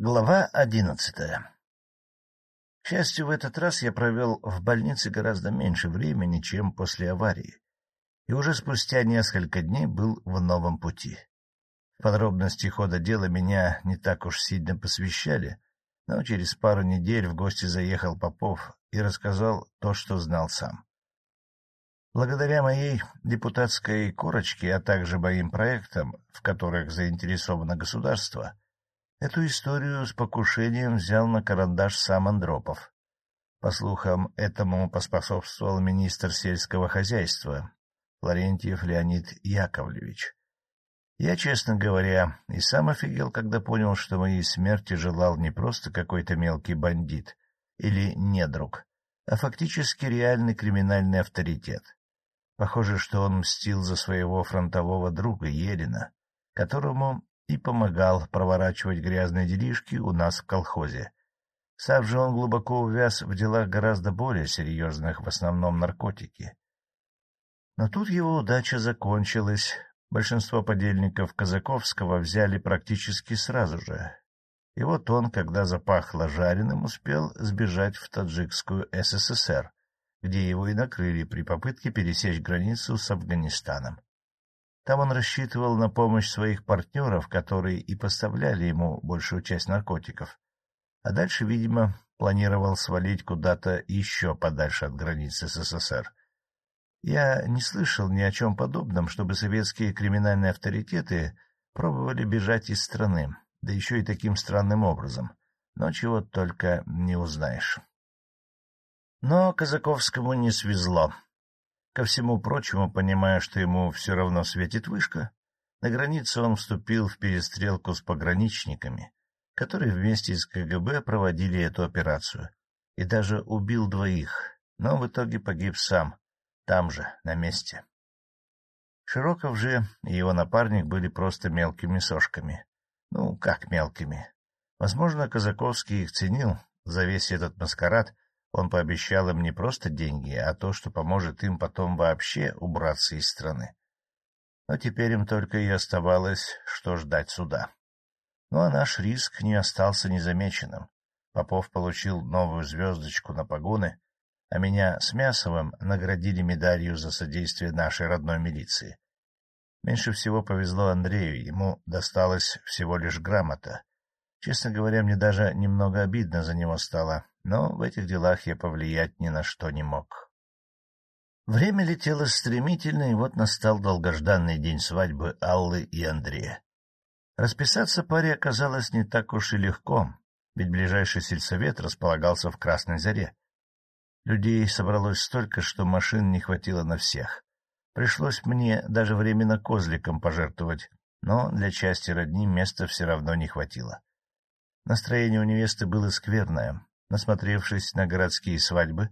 Глава одиннадцатая К счастью, в этот раз я провел в больнице гораздо меньше времени, чем после аварии, и уже спустя несколько дней был в новом пути. В подробности хода дела меня не так уж сильно посвящали, но через пару недель в гости заехал Попов и рассказал то, что знал сам. Благодаря моей депутатской корочке, а также моим проектам, в которых заинтересовано государство, Эту историю с покушением взял на карандаш сам Андропов. По слухам, этому поспособствовал министр сельского хозяйства Лаврентьев Леонид Яковлевич. Я, честно говоря, и сам офигел, когда понял, что моей смерти желал не просто какой-то мелкий бандит или недруг, а фактически реальный криминальный авторитет. Похоже, что он мстил за своего фронтового друга Ерина, которому и помогал проворачивать грязные делишки у нас в колхозе. Сам же он глубоко увяз в делах гораздо более серьезных, в основном наркотики. Но тут его удача закончилась. Большинство подельников Казаковского взяли практически сразу же. И вот он, когда запахло жареным, успел сбежать в таджикскую СССР, где его и накрыли при попытке пересечь границу с Афганистаном. Там он рассчитывал на помощь своих партнеров, которые и поставляли ему большую часть наркотиков. А дальше, видимо, планировал свалить куда-то еще подальше от границ СССР. Я не слышал ни о чем подобном, чтобы советские криминальные авторитеты пробовали бежать из страны, да еще и таким странным образом. Но чего только не узнаешь. Но Казаковскому не свезло. Ко всему прочему, понимая, что ему все равно светит вышка, на границе он вступил в перестрелку с пограничниками, которые вместе с КГБ проводили эту операцию, и даже убил двоих, но в итоге погиб сам, там же, на месте. Широков же и его напарник были просто мелкими сошками. Ну, как мелкими. Возможно, Казаковский их ценил за весь этот маскарад, он пообещал им не просто деньги, а то, что поможет им потом вообще убраться из страны. Но теперь им только и оставалось, что ждать суда. Ну а наш риск не остался незамеченным. Попов получил новую звездочку на погоны, а меня с Мясовым наградили медалью за содействие нашей родной милиции. Меньше всего повезло Андрею, ему досталась всего лишь грамота. Честно говоря, мне даже немного обидно за него стало, но в этих делах я повлиять ни на что не мог. Время летело стремительно, и вот настал долгожданный день свадьбы Аллы и Андрея. Расписаться паре оказалось не так уж и легко, ведь ближайший сельсовет располагался в Красной Заре. Людей собралось столько, что машин не хватило на всех. Пришлось мне даже временно козликом пожертвовать, но для части родни места все равно не хватило. Настроение у невесты было скверное, Насмотревшись на городские свадьбы,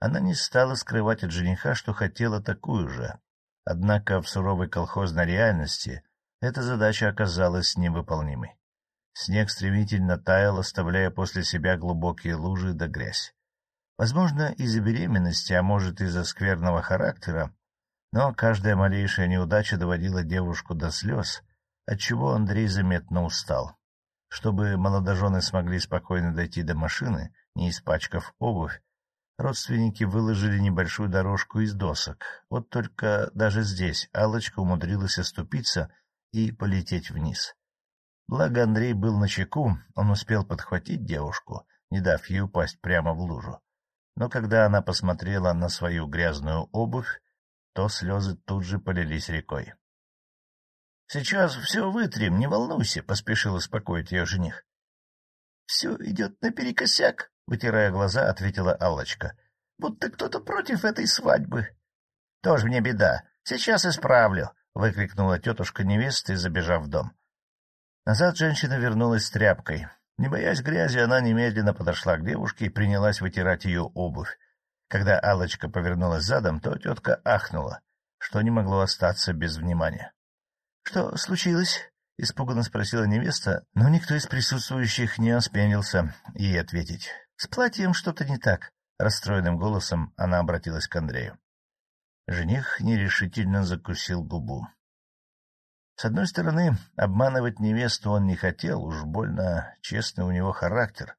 она не стала скрывать от жениха, что хотела такую же. Однако в суровой колхозной реальности эта задача оказалась невыполнимой. Снег стремительно таял, оставляя после себя глубокие лужи да грязь. Возможно, из-за беременности, а может, из-за скверного характера, но каждая малейшая неудача доводила девушку до слез, отчего Андрей заметно устал. Чтобы молодожены смогли спокойно дойти до машины, не испачкав обувь, родственники выложили небольшую дорожку из досок. Вот только даже здесь Алочка умудрилась оступиться и полететь вниз. Благо Андрей был на чеку, он успел подхватить девушку, не дав ей упасть прямо в лужу. Но когда она посмотрела на свою грязную обувь, то слезы тут же полились рекой. — Сейчас все вытрем, не волнуйся, — поспешил успокоить ее жених. — Все идет наперекосяк, — вытирая глаза, ответила Аллочка. — Будто кто-то против этой свадьбы. — Тоже мне беда. Сейчас исправлю, — выкрикнула тетушка невесты, забежав в дом. Назад женщина вернулась с тряпкой. Не боясь грязи, она немедленно подошла к девушке и принялась вытирать ее обувь. Когда Аллочка повернулась задом, то тетка ахнула, что не могло остаться без внимания. — Что случилось? — испуганно спросила невеста, но никто из присутствующих не осмелился ей ответить. — С платьем что-то не так. Расстроенным голосом она обратилась к Андрею. Жених нерешительно закусил губу. С одной стороны, обманывать невесту он не хотел, уж больно честный у него характер,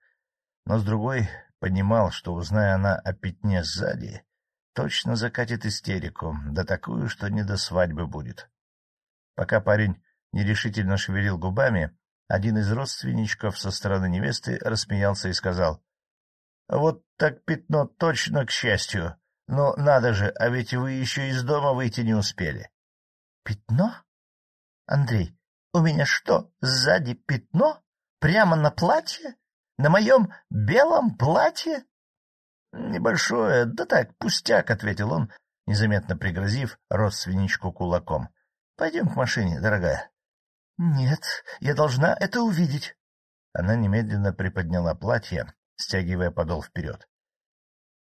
но с другой понимал, что, узная она о пятне сзади, точно закатит истерику, да такую, что не до свадьбы будет. Пока парень нерешительно шевелил губами, один из родственничков со стороны невесты рассмеялся и сказал, — Вот так пятно точно к счастью. Но надо же, а ведь вы еще из дома выйти не успели. — Пятно? Андрей, у меня что, сзади пятно? Прямо на платье? На моем белом платье? — Небольшое, да так, пустяк, — ответил он, незаметно пригрозив родственничку кулаком. — Пойдем к машине, дорогая. — Нет, я должна это увидеть. Она немедленно приподняла платье, стягивая подол вперед.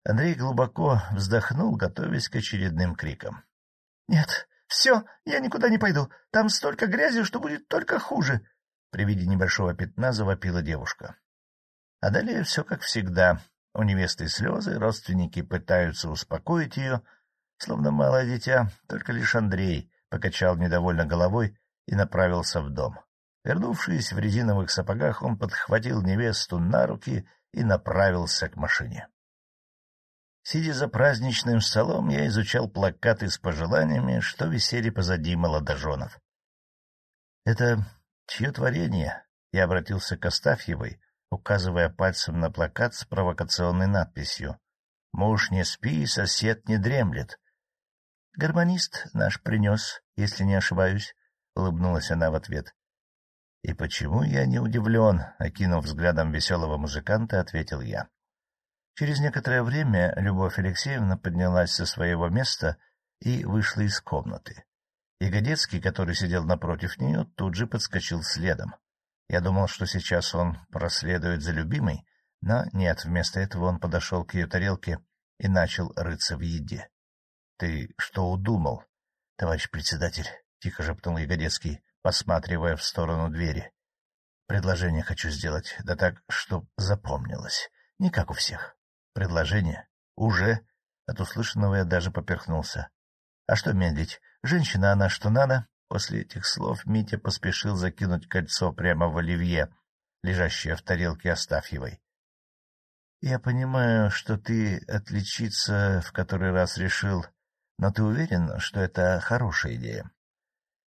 Андрей глубоко вздохнул, готовясь к очередным крикам. — Нет, все, я никуда не пойду. Там столько грязи, что будет только хуже. При виде небольшого пятна завопила девушка. А далее все как всегда. У невесты слезы, родственники пытаются успокоить ее, словно малое дитя, только лишь Андрей покачал недовольно головой и направился в дом. Вернувшись в резиновых сапогах, он подхватил невесту на руки и направился к машине. Сидя за праздничным столом, я изучал плакаты с пожеланиями, что висели позади молодоженов. — Это чье творение? — я обратился к Астафьевой, указывая пальцем на плакат с провокационной надписью. — Муж не спи, сосед не дремлет. — Гармонист наш принес, если не ошибаюсь, — улыбнулась она в ответ. — И почему я не удивлен? — окинув взглядом веселого музыканта, ответил я. Через некоторое время Любовь Алексеевна поднялась со своего места и вышла из комнаты. Ягодецкий, который сидел напротив нее, тут же подскочил следом. Я думал, что сейчас он проследует за любимой, но нет, вместо этого он подошел к ее тарелке и начал рыться в еде. — Ты что удумал, товарищ председатель? — тихо шепнул Ягодецкий, посматривая в сторону двери. — Предложение хочу сделать, да так, чтоб запомнилось, не как у всех. Предложение? Уже? От услышанного я даже поперхнулся. А что медлить? Женщина она что надо? После этих слов Митя поспешил закинуть кольцо прямо в оливье, лежащее в тарелке Астафьевой. — Я понимаю, что ты отличиться в который раз решил, но ты уверен, что это хорошая идея?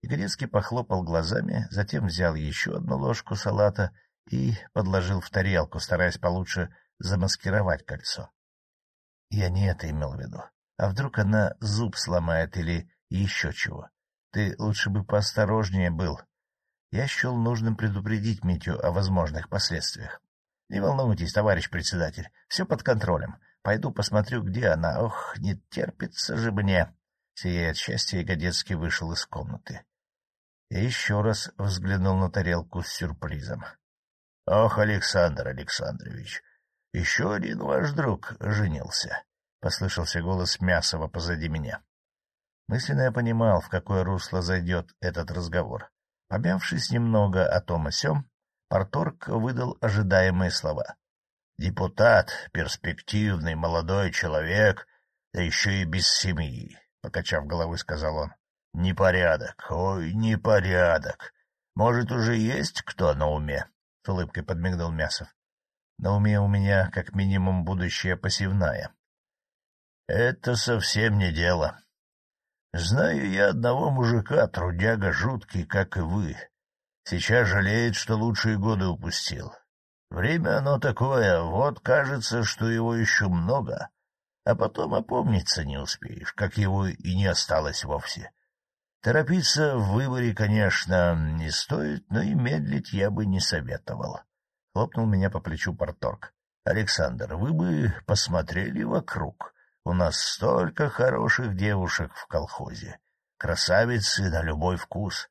Игорецкий похлопал глазами, затем взял еще одну ложку салата и подложил в тарелку, стараясь получше замаскировать кольцо. Я не это имел в виду. А вдруг она зуб сломает или еще чего? Ты лучше бы поосторожнее был. Я счел нужным предупредить Митю о возможных последствиях. Не волнуйтесь, товарищ председатель, все под контролем. Пойду посмотрю, где она. Ох, не терпится же мне. Сияя от счастья, Ягодецкий вышел из комнаты. Я еще раз взглянул на тарелку с сюрпризом. — Ох, Александр Александрович, — Еще один ваш друг женился, — послышался голос Мясова позади меня. Мысленно я понимал, в какое русло зайдет этот разговор. Помявшись немного о том и сём, Порторг выдал ожидаемые слова. «Депутат, перспективный, молодой человек, да еще и без семьи», — покачав головой, сказал он. «Непорядок, ой, непорядок. Может, уже есть кто на уме?» — с улыбкой подмигнул Мясов. На уме у меня как минимум будущее посевная. Это совсем не дело. Знаю я одного мужика, трудяга жуткий, как и вы. Сейчас жалеет, что лучшие годы упустил. Время оно такое, вот кажется, что его еще много, а потом опомниться не успеешь, как его и не осталось вовсе. Торопиться в выборе, конечно, не стоит, но и медлить я бы не советовал. — хлопнул меня по плечу порторг. — Александр, вы бы посмотрели вокруг. У нас столько хороших девушек в колхозе. Красавицы на любой вкус.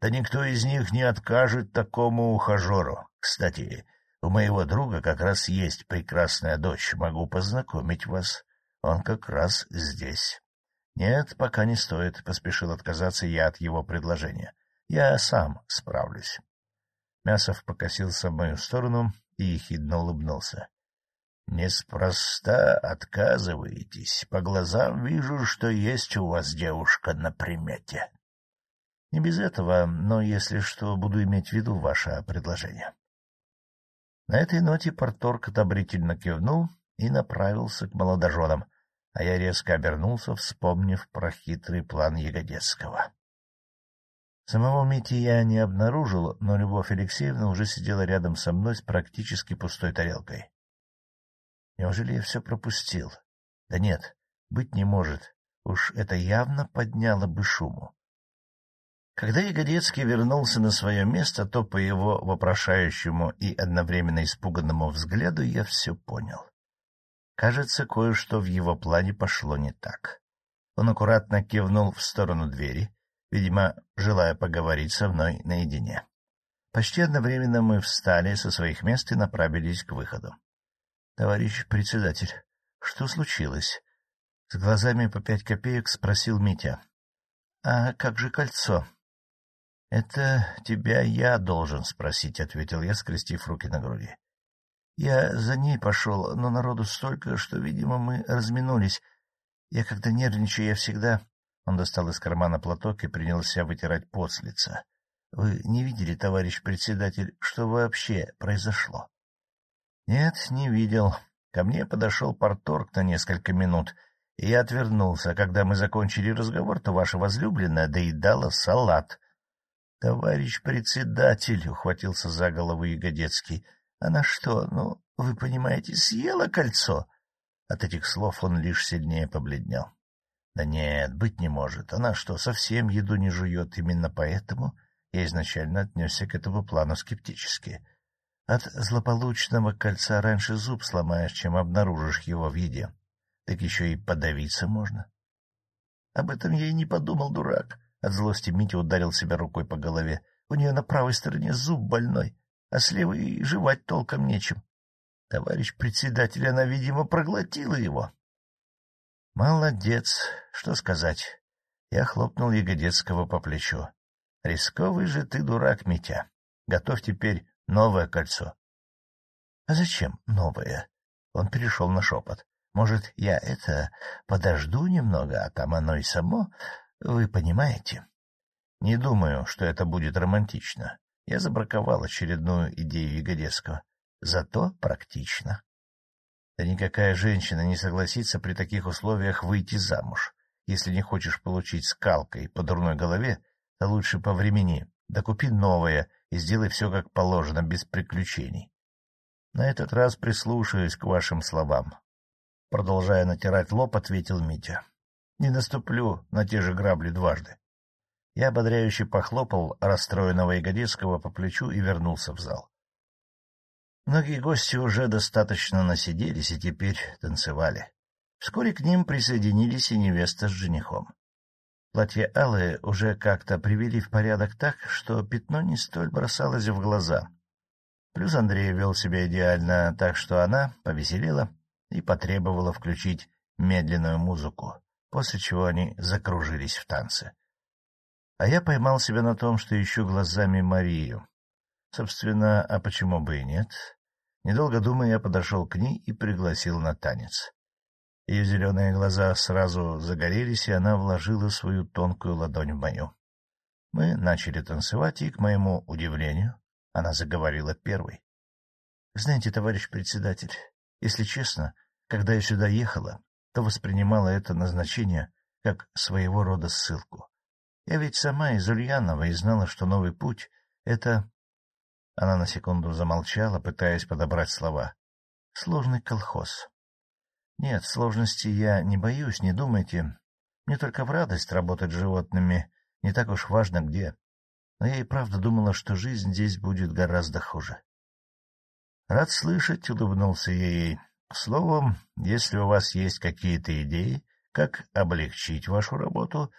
Да никто из них не откажет такому ухажеру. Кстати, у моего друга как раз есть прекрасная дочь. Могу познакомить вас. Он как раз здесь. — Нет, пока не стоит, — поспешил отказаться я от его предложения. Я сам справлюсь. Мясов покосился в мою сторону и ехидно улыбнулся. — Неспроста отказываетесь. По глазам вижу, что есть у вас девушка на примете. — Не без этого, но, если что, буду иметь в виду ваше предложение. На этой ноте порторг одобрительно кивнул и направился к молодоженам, а я резко обернулся, вспомнив про хитрый план Ягодецкого. Самого Мити я не обнаружил, но Любовь Алексеевна уже сидела рядом со мной с практически пустой тарелкой. Неужели я все пропустил? Да нет, быть не может. Уж это явно подняло бы шуму. Когда Ягодецкий вернулся на свое место, то по его вопрошающему и одновременно испуганному взгляду я все понял. Кажется, кое-что в его плане пошло не так. Он аккуратно кивнул в сторону двери, видимо, желая поговорить со мной наедине. Почти одновременно мы встали со своих мест и направились к выходу. — Товарищ председатель, что случилось? С глазами по пять копеек спросил Митя. — А как же кольцо? — Это тебя я должен спросить, — ответил я, скрестив руки на груди. Я за ней пошел, но народу столько, что, видимо, мы разминулись. Я когда нервничаю, я всегда... Он достал из кармана платок и принялся вытирать пот с лица. Вы не видели, товарищ председатель, что вообще произошло? Нет, не видел. Ко мне подошел порторг на несколько минут, и я отвернулся. Когда мы закончили разговор, то ваша возлюбленная доедала салат. — Товарищ председатель, — ухватился за голову Ягодецкий, — она что, ну, вы понимаете, съела кольцо? От этих слов он лишь сильнее побледнел. Да нет, быть не может. Она что, совсем еду не жует? Именно поэтому я изначально отнесся к этому плану скептически. От злополучного кольца раньше зуб сломаешь, чем обнаружишь его в еде. Так еще и подавиться можно. Об этом я и не подумал, дурак. От злости Митя ударил себя рукой по голове. У нее на правой стороне зуб больной а с левой жевать толком нечем. Товарищ председатель, она, видимо, проглотила его. — Молодец, что сказать. Я хлопнул Ягодецкого по плечу. — Рисковый же ты дурак, Митя. Готовь теперь новое кольцо. — А зачем новое? Он перешел на шепот. — Может, я это подожду немного, а там оно и само? Вы понимаете? Не думаю, что это будет романтично я забраковал очередную идею Ягодецкого. Зато практично. Да никакая женщина не согласится при таких условиях выйти замуж. Если не хочешь получить скалкой по дурной голове, то лучше по времени, да купи новое и сделай все как положено, без приключений. На этот раз прислушаюсь к вашим словам. Продолжая натирать лоб, ответил Митя. Не наступлю на те же грабли дважды. Я ободряюще похлопал расстроенного Ягодецкого по плечу и вернулся в зал. Многие гости уже достаточно насиделись и теперь танцевали. Вскоре к ним присоединились и невеста с женихом. Платье Аллы уже как-то привели в порядок так, что пятно не столь бросалось в глаза. Плюс Андрей вел себя идеально, так что она повеселела и потребовала включить медленную музыку, после чего они закружились в танце. А я поймал себя на том, что ищу глазами Марию. Собственно, а почему бы и нет? Недолго думая, я подошел к ней и пригласил на танец. Ее зеленые глаза сразу загорелись, и она вложила свою тонкую ладонь в мою. Мы начали танцевать, и, к моему удивлению, она заговорила первой. — Знаете, товарищ председатель, если честно, когда я сюда ехала, то воспринимала это назначение как своего рода ссылку. Я ведь сама из Ульянова и знала, что новый путь — это... Она на секунду замолчала, пытаясь подобрать слова. Сложный колхоз. Нет, сложности я не боюсь, не думайте. Мне только в радость работать с животными, не так уж важно где. Но я и правда думала, что жизнь здесь будет гораздо хуже. Рад слышать, — улыбнулся ей. Словом, если у вас есть какие-то идеи, как облегчить вашу работу,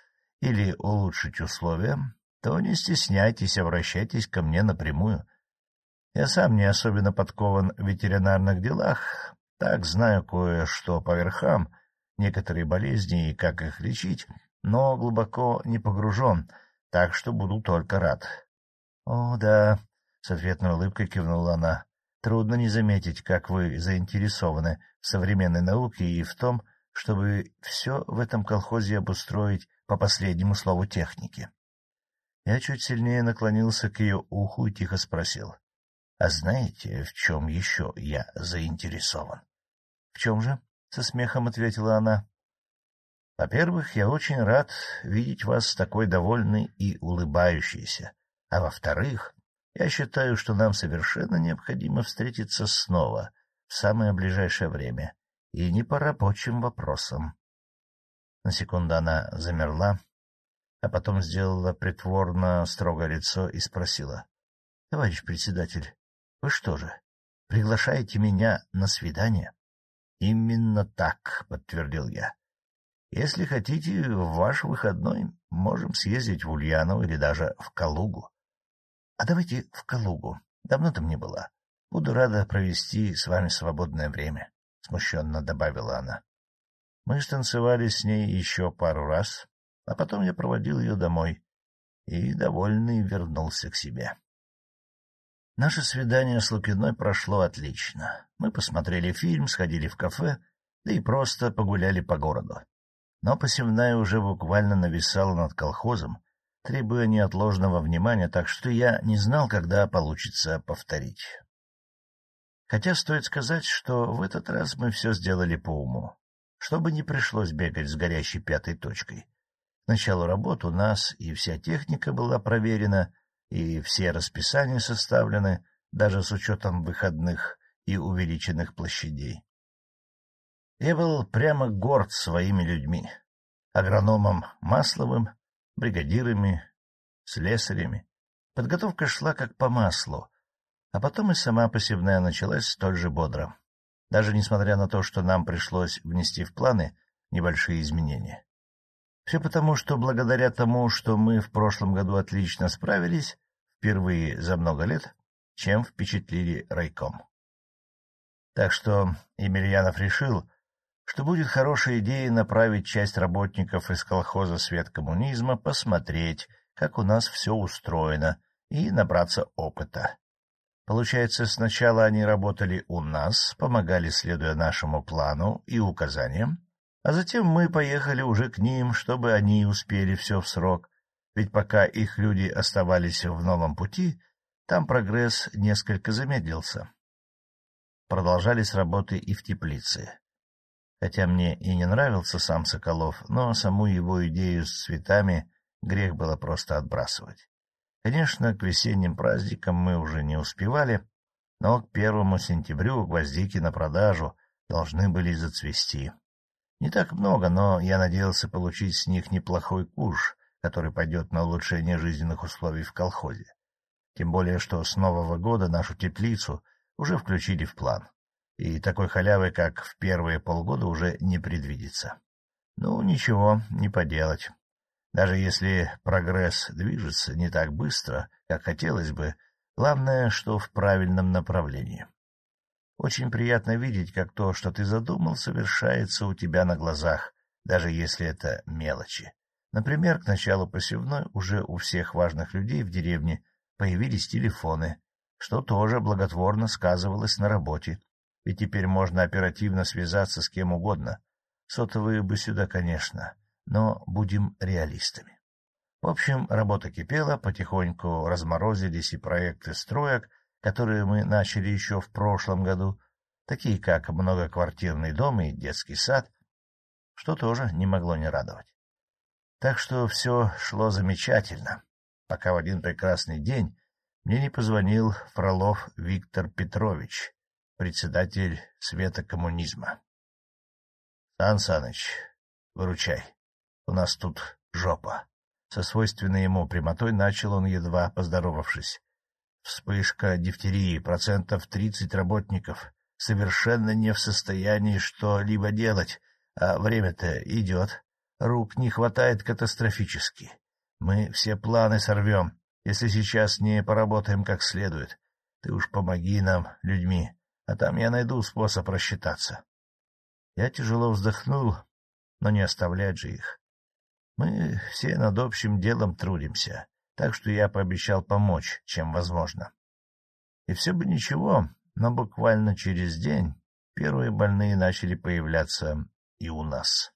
или улучшить условия, то не стесняйтесь, обращайтесь ко мне напрямую. Я сам не особенно подкован в ветеринарных делах, так знаю кое-что по верхам, некоторые болезни и как их лечить, но глубоко не погружен, так что буду только рад. — О, да, — с ответной улыбкой кивнула она. — Трудно не заметить, как вы заинтересованы в современной науке и в том, чтобы все в этом колхозе обустроить по последнему слову техники. Я чуть сильнее наклонился к ее уху и тихо спросил. — А знаете, в чем еще я заинтересован? — В чем же? — со смехом ответила она. — Во-первых, я очень рад видеть вас такой довольной и улыбающейся. А во-вторых, я считаю, что нам совершенно необходимо встретиться снова в самое ближайшее время, и не по рабочим вопросам. На секунду она замерла, а потом сделала притворно строгое лицо и спросила. — Товарищ председатель, вы что же, приглашаете меня на свидание? — Именно так, — подтвердил я. — Если хотите, в ваш выходной можем съездить в Ульянову или даже в Калугу. — А давайте в Калугу. Давно там не была. Буду рада провести с вами свободное время, — смущенно добавила она. Мы станцевали с ней еще пару раз, а потом я проводил ее домой и, довольный, вернулся к себе. Наше свидание с Лукиной прошло отлично. Мы посмотрели фильм, сходили в кафе, да и просто погуляли по городу. Но посевная уже буквально нависала над колхозом, требуя неотложного внимания, так что я не знал, когда получится повторить. Хотя стоит сказать, что в этот раз мы все сделали по уму, чтобы не пришлось бегать с горящей пятой точкой. К началу работы у нас и вся техника была проверена, и все расписания составлены, даже с учетом выходных и увеличенных площадей. Я был прямо горд своими людьми, агрономом Масловым, бригадирами, слесарями. Подготовка шла как по маслу, а потом и сама посевная началась столь же бодро, даже несмотря на то, что нам пришлось внести в планы небольшие изменения. Все потому, что благодаря тому, что мы в прошлом году отлично справились, впервые за много лет, чем впечатлили райком. Так что Емельянов решил, что будет хорошей идеей направить часть работников из колхоза «Свет коммунизма» посмотреть, как у нас все устроено, и набраться опыта. Получается, сначала они работали у нас, помогали, следуя нашему плану и указаниям, а затем мы поехали уже к ним, чтобы они успели все в срок, ведь пока их люди оставались в новом пути, там прогресс несколько замедлился. Продолжались работы и в теплице. Хотя мне и не нравился сам Соколов, но саму его идею с цветами грех было просто отбрасывать. Конечно, к весенним праздникам мы уже не успевали, но к первому сентябрю гвоздики на продажу должны были зацвести. Не так много, но я надеялся получить с них неплохой куш, который пойдет на улучшение жизненных условий в колхозе. Тем более, что с Нового года нашу теплицу уже включили в план, и такой халявы, как в первые полгода, уже не предвидится. Ну, ничего, не поделать. Даже если прогресс движется не так быстро, как хотелось бы, главное, что в правильном направлении. Очень приятно видеть, как то, что ты задумал, совершается у тебя на глазах, даже если это мелочи. Например, к началу посевной уже у всех важных людей в деревне появились телефоны, что тоже благотворно сказывалось на работе, ведь теперь можно оперативно связаться с кем угодно. Сотовые бы сюда, конечно, но будем реалистами. В общем, работа кипела, потихоньку разморозились и проекты строек, которые мы начали еще в прошлом году, такие как многоквартирный дом и детский сад, что тоже не могло не радовать. Так что все шло замечательно, пока в один прекрасный день мне не позвонил Фролов Виктор Петрович, председатель Света коммунизма. — Сан Саныч, выручай, у нас тут жопа. Со свойственной ему прямотой начал он, едва поздоровавшись. Вспышка дифтерии, процентов тридцать работников, совершенно не в состоянии что-либо делать, а время-то идет. Рук не хватает катастрофически. Мы все планы сорвем, если сейчас не поработаем как следует. Ты уж помоги нам, людьми, а там я найду способ рассчитаться. Я тяжело вздохнул, но не оставлять же их. Мы все над общим делом трудимся, так что я пообещал помочь, чем возможно. И все бы ничего, но буквально через день первые больные начали появляться и у нас.